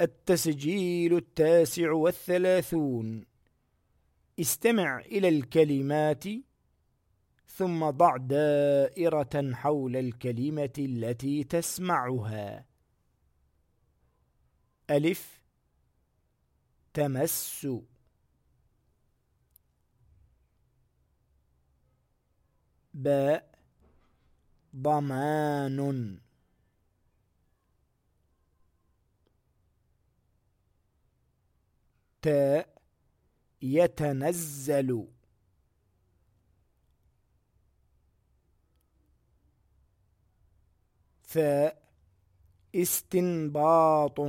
التسجيل التاسع والثلاثون. استمع إلى الكلمات ثم ضع دائرة حول الكلمة التي تسمعها. ألف تمس. باء ضمان. تاء يتنزل. ثاء استنباط.